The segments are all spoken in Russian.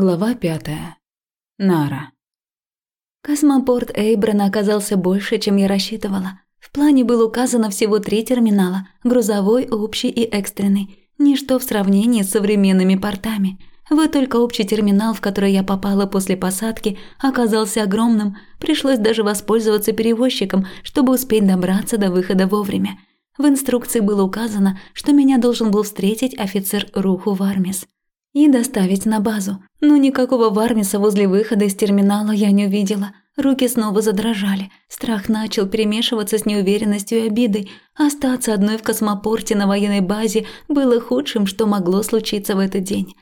Глава пятая. Нара. Космопорт Эйбрана оказался больше, чем я рассчитывала. В плане было указано всего три терминала – грузовой, общий и экстренный. Ничто в сравнении с современными портами. Вот только общий терминал, в который я попала после посадки, оказался огромным. Пришлось даже воспользоваться перевозчиком, чтобы успеть добраться до выхода вовремя. В инструкции было указано, что меня должен был встретить офицер Руху Вармис – и доставить на базу. Но никакого Вармиса возле выхода из терминала я не увидела. Руки снова задрожали. Страх начал перемешиваться с неуверенностью и обидой. Остаться одной в космопорте на военной базе было худшим, что могло случиться в этот день.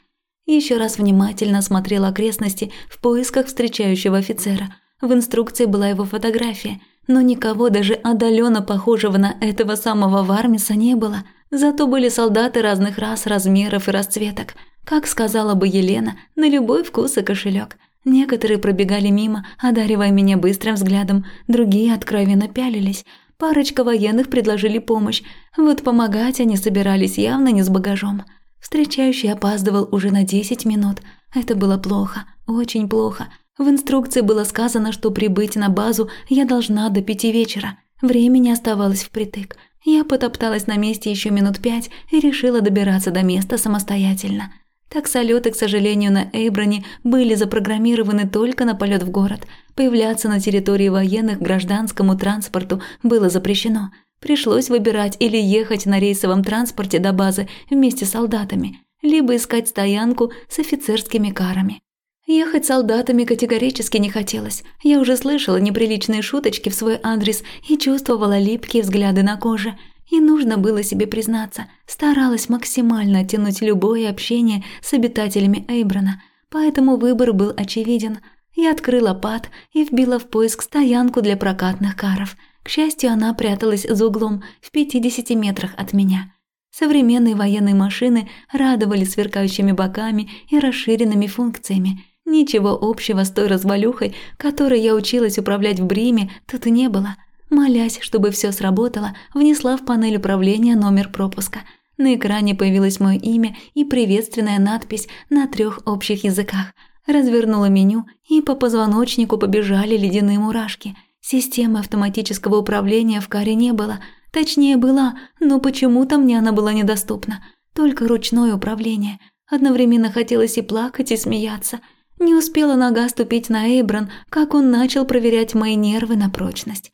Еще раз внимательно осмотрел окрестности в поисках встречающего офицера. В инструкции была его фотография, но никого даже отдаленно похожего на этого самого Вармиса не было. Зато были солдаты разных рас, размеров и расцветок – как сказала бы Елена, на любой вкус и кошелек. Некоторые пробегали мимо, одаривая меня быстрым взглядом, другие откровенно пялились. Парочка военных предложили помощь, вот помогать они собирались явно не с багажом. Встречающий опаздывал уже на 10 минут. Это было плохо, очень плохо. В инструкции было сказано, что прибыть на базу я должна до пяти вечера. Времени оставалось впритык. Я потопталась на месте еще минут пять и решила добираться до места самостоятельно. Таксолеты, к сожалению, на Эйброне были запрограммированы только на полет в город. Появляться на территории военных гражданскому транспорту было запрещено. Пришлось выбирать или ехать на рейсовом транспорте до базы вместе с солдатами, либо искать стоянку с офицерскими карами. Ехать солдатами категорически не хотелось. Я уже слышала неприличные шуточки в свой адрес и чувствовала липкие взгляды на коже – и нужно было себе признаться, старалась максимально оттянуть любое общение с обитателями Эйбрана, поэтому выбор был очевиден. Я открыла пад и вбила в поиск стоянку для прокатных каров. К счастью, она пряталась за углом в 50 метрах от меня. Современные военные машины радовали сверкающими боками и расширенными функциями. Ничего общего с той развалюхой, которой я училась управлять в Бриме, тут не было – Молясь, чтобы все сработало, внесла в панель управления номер пропуска. На экране появилось мое имя и приветственная надпись на трех общих языках. Развернула меню, и по позвоночнику побежали ледяные мурашки. Системы автоматического управления в каре не было. Точнее, была, но почему-то мне она была недоступна. Только ручное управление. Одновременно хотелось и плакать, и смеяться. Не успела нога ступить на Эйбран, как он начал проверять мои нервы на прочность.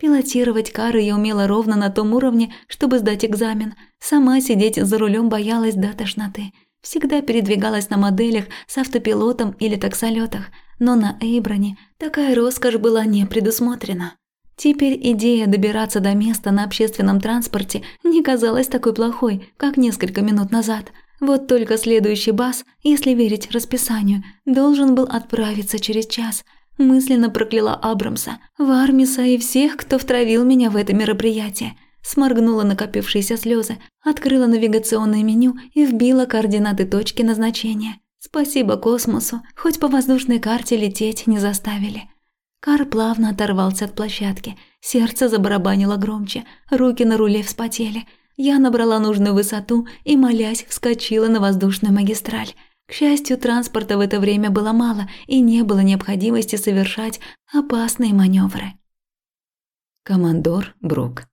Пилотировать кары я умела ровно на том уровне, чтобы сдать экзамен. Сама сидеть за рулем боялась до тошноты. Всегда передвигалась на моделях с автопилотом или таксолетах, но на Эйброне такая роскошь была не предусмотрена. Теперь идея добираться до места на общественном транспорте не казалась такой плохой, как несколько минут назад. Вот только следующий бас, если верить расписанию, должен был отправиться через час – Мысленно прокляла Абрамса, Вармиса и всех, кто втравил меня в это мероприятие. Сморгнула накопившиеся слезы, открыла навигационное меню и вбила координаты точки назначения. Спасибо космосу, хоть по воздушной карте лететь не заставили. Кар плавно оторвался от площадки, сердце забарабанило громче, руки на руле вспотели. Я набрала нужную высоту и, молясь, вскочила на воздушную магистраль. К счастью, транспорта в это время было мало и не было необходимости совершать опасные маневры. Командор Брук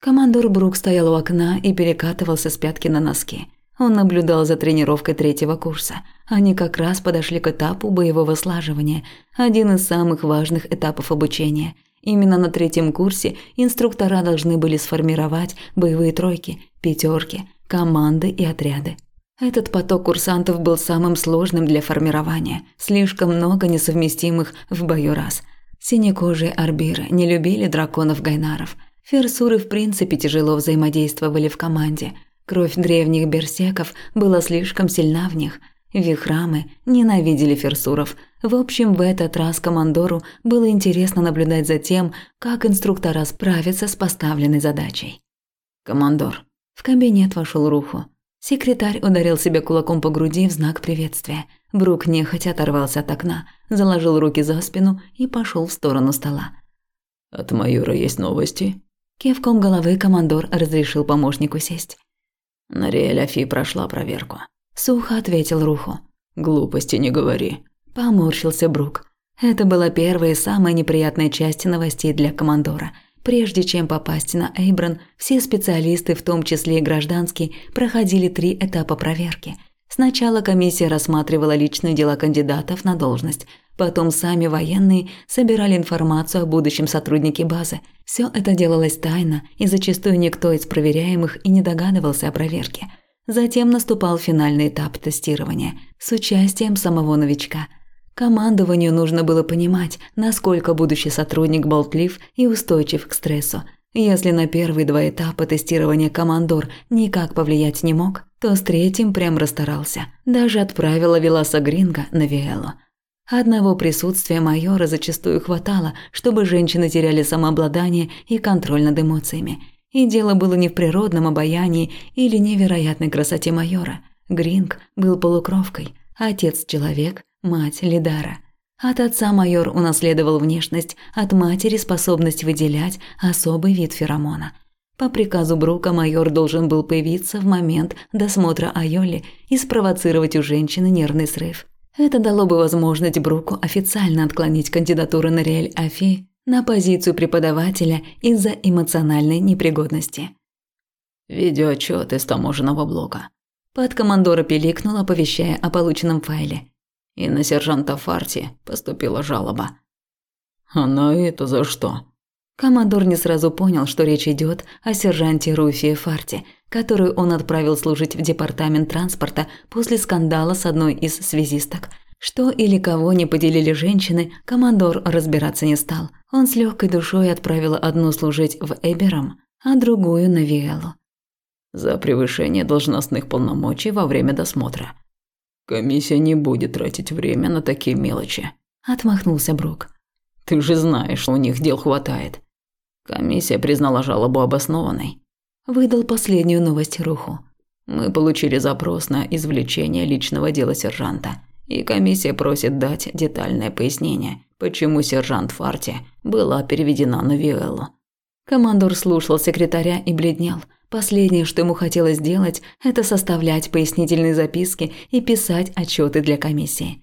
Командор Брук стоял у окна и перекатывался с пятки на носки. Он наблюдал за тренировкой третьего курса. Они как раз подошли к этапу боевого слаживания, один из самых важных этапов обучения. Именно на третьем курсе инструктора должны были сформировать боевые тройки, пятерки, команды и отряды. Этот поток курсантов был самым сложным для формирования. Слишком много несовместимых в бою раз. Синекожие арбиры не любили драконов-гайнаров. Ферсуры в принципе тяжело взаимодействовали в команде. Кровь древних берсеков была слишком сильна в них. Вихрамы ненавидели ферсуров. В общем, в этот раз командору было интересно наблюдать за тем, как инструктора справятся с поставленной задачей. «Командор». В кабинет вошел Руху. Секретарь ударил себя кулаком по груди в знак приветствия. Брук нехотя оторвался от окна, заложил руки за спину и пошел в сторону стола. «От майора есть новости?» Кевком головы командор разрешил помощнику сесть. Нариэль Афи прошла проверку. Сухо ответил Руху. Глупости не говори. Поморщился Брук. Это была первая и самая неприятная часть новостей для командора. Прежде чем попасть на Эйбран, все специалисты, в том числе и гражданские, проходили три этапа проверки. Сначала комиссия рассматривала личные дела кандидатов на должность, потом сами военные собирали информацию о будущем сотруднике базы. Все это делалось тайно, и зачастую никто из проверяемых и не догадывался о проверке. Затем наступал финальный этап тестирования с участием самого новичка – Командованию нужно было понимать, насколько будущий сотрудник болтлив и устойчив к стрессу. Если на первые два этапа тестирования командор никак повлиять не мог, то с третьим прям расстарался. Даже отправила Веласа Гринга на Виэлло. Одного присутствия майора зачастую хватало, чтобы женщины теряли самообладание и контроль над эмоциями. И дело было не в природном обаянии или невероятной красоте майора. Гринг был полукровкой, отец – человек – мать Лидара. От отца майор унаследовал внешность, от матери способность выделять особый вид феромона. По приказу Брука майор должен был появиться в момент досмотра Айоли и спровоцировать у женщины нервный срыв. Это дало бы возможность Бруку официально отклонить кандидатуру на Риэль Афи на позицию преподавателя из-за эмоциональной непригодности. Видеоотчет из таможенного блока. Под командора пиликнул, оповещая о полученном файле и на сержанта Фарти поступила жалоба. «А на это за что?» Командор не сразу понял, что речь идет о сержанте Руфии Фарти, которую он отправил служить в департамент транспорта после скандала с одной из связисток. Что или кого не поделили женщины, командор разбираться не стал. Он с легкой душой отправил одну служить в Эбером, а другую на Виэлу. За превышение должностных полномочий во время досмотра. Комиссия не будет тратить время на такие мелочи. Отмахнулся Брук. Ты же знаешь, у них дел хватает. Комиссия признала жалобу обоснованной. Выдал последнюю новость Руху. Мы получили запрос на извлечение личного дела сержанта, и комиссия просит дать детальное пояснение, почему сержант Фарти была переведена на Виэллу. Командор слушал секретаря и бледнел – Последнее, что ему хотелось сделать, это составлять пояснительные записки и писать отчеты для комиссии.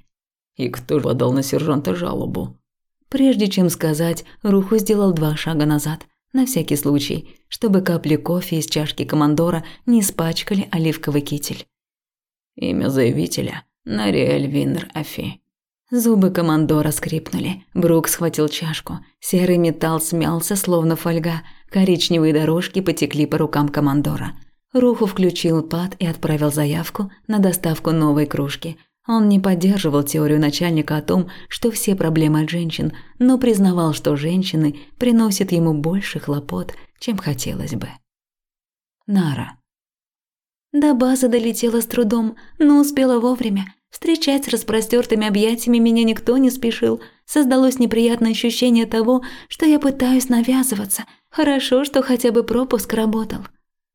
И кто подал на сержанта жалобу? Прежде чем сказать, Руху сделал два шага назад, на всякий случай, чтобы капли кофе из чашки командора не испачкали оливковый китель. Имя заявителя – Нариэль Виннер Афи. Зубы командора скрипнули. Брук схватил чашку. Серый металл смялся, словно фольга. Коричневые дорожки потекли по рукам командора. Руху включил пад и отправил заявку на доставку новой кружки. Он не поддерживал теорию начальника о том, что все проблемы от женщин, но признавал, что женщины приносят ему больше хлопот, чем хотелось бы. Нара. До базы долетела с трудом, но успела вовремя. Встречать с распростертыми объятиями меня никто не спешил. Создалось неприятное ощущение того, что я пытаюсь навязываться. Хорошо, что хотя бы пропуск работал.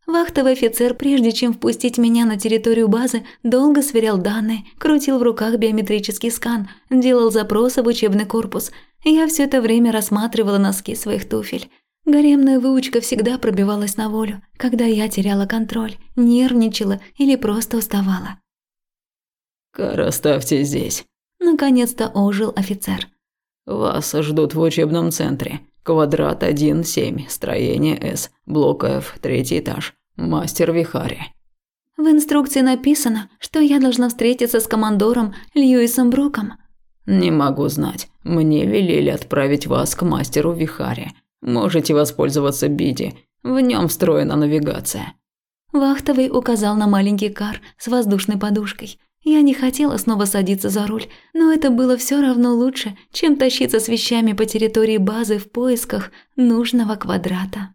Вахтовый офицер, прежде чем впустить меня на территорию базы, долго сверял данные, крутил в руках биометрический скан, делал запросы в учебный корпус. Я все это время рассматривала носки своих туфель. Гаремная выучка всегда пробивалась на волю, когда я теряла контроль, нервничала или просто уставала. «Кар, оставьте здесь». Наконец-то ожил офицер. «Вас ждут в учебном центре. Квадрат 1-7, строение С, блок F, третий этаж. Мастер Вихари». В инструкции написано, что я должна встретиться с командором Льюисом Бруком. «Не могу знать. Мне велели отправить вас к мастеру Вихари. Можете воспользоваться Биди. В нем встроена навигация». Вахтовый указал на маленький кар с воздушной подушкой. Я не хотела снова садиться за руль, но это было все равно лучше, чем тащиться с вещами по территории базы в поисках нужного квадрата.